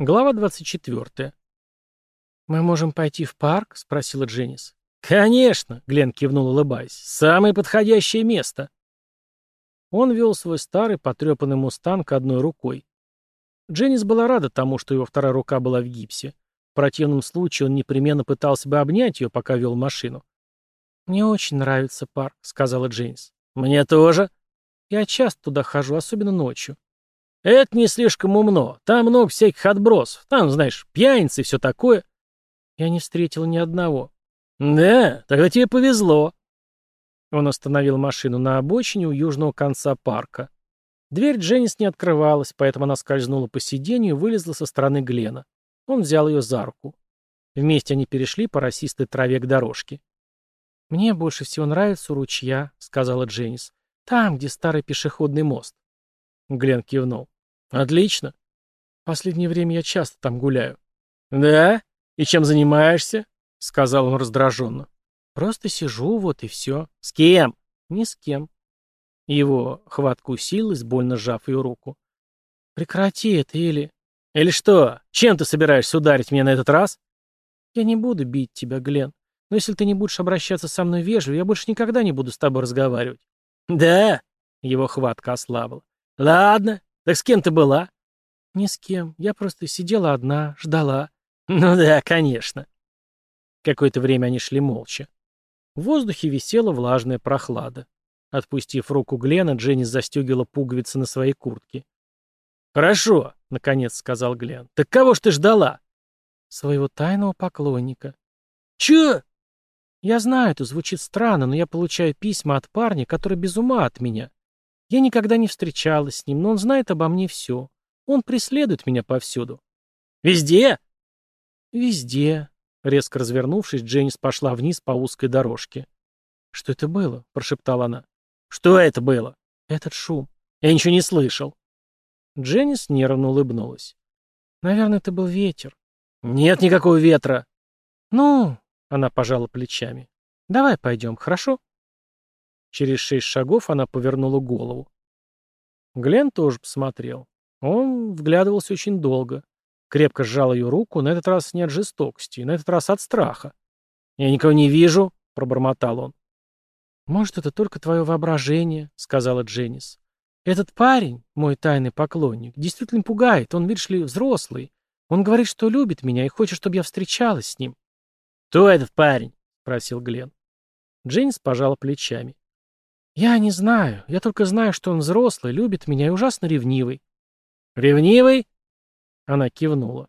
Глава 24. «Мы можем пойти в парк?» — спросила Дженнис. «Конечно!» — Глен кивнул, улыбаясь. «Самое подходящее место!» Он вел свой старый потрепанный мустанг одной рукой. Дженнис была рада тому, что его вторая рука была в гипсе. В противном случае он непременно пытался бы обнять ее, пока вел машину. «Мне очень нравится парк», — сказала Дженнис. «Мне тоже». «Я часто туда хожу, особенно ночью». «Это не слишком умно. Там много всяких отбросов. Там, знаешь, пьяницы и все такое». «Я не встретил ни одного». «Да, тогда тебе повезло». Он остановил машину на обочине у южного конца парка. Дверь Дженнис не открывалась, поэтому она скользнула по сиденью и вылезла со стороны Глена. Он взял ее за руку. Вместе они перешли по росистой траве к дорожке. «Мне больше всего нравится ручья», — сказала Дженнис. «Там, где старый пешеходный мост». Глен кивнул. «Отлично. Последнее время я часто там гуляю». «Да? И чем занимаешься?» — сказал он раздраженно. «Просто сижу, вот и все». «С кем?» «Ни с кем». Его хватка усилилась, больно сжав ее руку. «Прекрати это, или...» «Или что? Чем ты собираешься ударить меня на этот раз?» «Я не буду бить тебя, Глен. Но если ты не будешь обращаться со мной вежливо, я больше никогда не буду с тобой разговаривать». «Да?» — его хватка ослабла. «Ладно. Так с кем ты была?» «Ни с кем. Я просто сидела одна, ждала». «Ну да, конечно». Какое-то время они шли молча. В воздухе висела влажная прохлада. Отпустив руку Глена, Дженни застегивала пуговицы на своей куртке. «Хорошо», — наконец сказал Глен. «Так кого ж ты ждала?» «Своего тайного поклонника». «Чё?» «Я знаю, это звучит странно, но я получаю письма от парня, который без ума от меня. Я никогда не встречалась с ним, но он знает обо мне все. Он преследует меня повсюду». «Везде?» «Везде». Резко развернувшись, Дженнис пошла вниз по узкой дорожке. «Что это было?» — прошептала она. «Что это было?» «Этот шум». «Я ничего не слышал». Дженнис нервно улыбнулась. «Наверное, это был ветер». «Нет никакого ветра». «Ну...» — она пожала плечами. «Давай пойдем, хорошо?» Через шесть шагов она повернула голову. Глен тоже посмотрел. Он вглядывался очень долго. Крепко сжал ее руку, на этот раз не от жестокости, на этот раз от страха. «Я никого не вижу», — пробормотал он. «Может, это только твое воображение», — сказала Дженнис. «Этот парень, мой тайный поклонник, действительно пугает. Он, видишь ли, взрослый. Он говорит, что любит меня и хочет, чтобы я встречалась с ним». «Кто этот парень?» — спросил Глен. Дженнис пожала плечами. «Я не знаю. Я только знаю, что он взрослый, любит меня и ужасно ревнивый». «Ревнивый?» Она кивнула.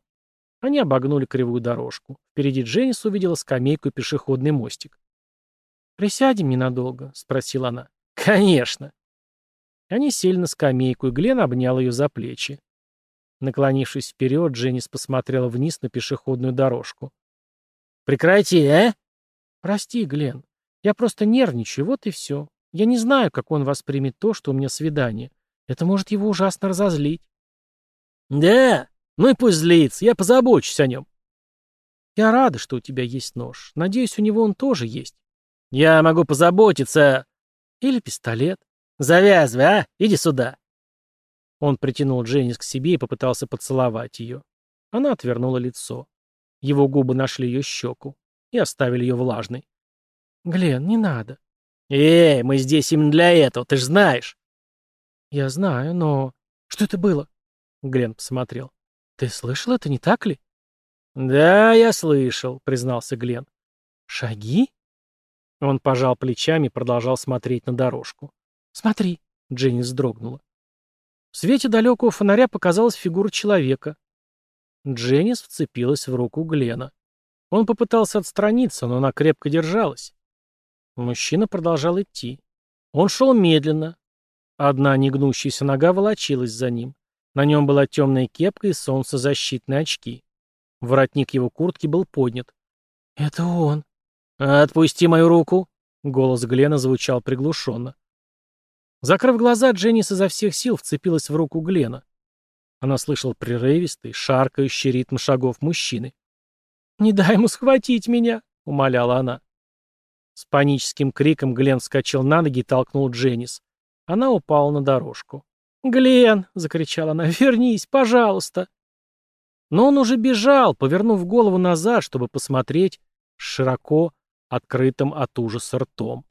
Они обогнули кривую дорожку. Впереди Дженнис увидела скамейку и пешеходный мостик. «Присядем ненадолго?» — спросила она. «Конечно!» Они сели на скамейку, и Глен обнял ее за плечи. Наклонившись вперед, Дженнис посмотрела вниз на пешеходную дорожку. «Прекрати, а?» «Прости, Глен. Я просто нервничаю, вот и все. Я не знаю, как он воспримет то, что у меня свидание. Это может его ужасно разозлить». «Да? Ну и пусть злится, я позабочусь о нем». «Я рада, что у тебя есть нож. Надеюсь, у него он тоже есть». Я могу позаботиться. Или пистолет. Завязывай, а? Иди сюда. Он притянул Дженнис к себе и попытался поцеловать ее. Она отвернула лицо. Его губы нашли ее щеку и оставили ее влажной. «Глен, не надо». «Эй, мы здесь именно для этого, ты же знаешь». «Я знаю, но...» «Что это было?» Глен посмотрел. «Ты слышал это, не так ли?» «Да, я слышал», — признался Глен. «Шаги?» Он пожал плечами и продолжал смотреть на дорожку. «Смотри!» — Дженни вздрогнула. В свете далекого фонаря показалась фигура человека. Дженнис вцепилась в руку Глена. Он попытался отстраниться, но она крепко держалась. Мужчина продолжал идти. Он шел медленно. Одна негнущаяся нога волочилась за ним. На нем была темная кепка и солнцезащитные очки. Воротник его куртки был поднят. «Это он», «Отпусти мою руку!» — голос Глена звучал приглушенно. Закрыв глаза, Дженнис изо всех сил вцепилась в руку Глена. Она слышала прерывистый, шаркающий ритм шагов мужчины. «Не дай ему схватить меня!» — умоляла она. С паническим криком Глен вскочил на ноги и толкнул Дженнис. Она упала на дорожку. «Глен!» — закричала она. «Вернись, пожалуйста!» Но он уже бежал, повернув голову назад, чтобы посмотреть широко открытым от ужаса ртом.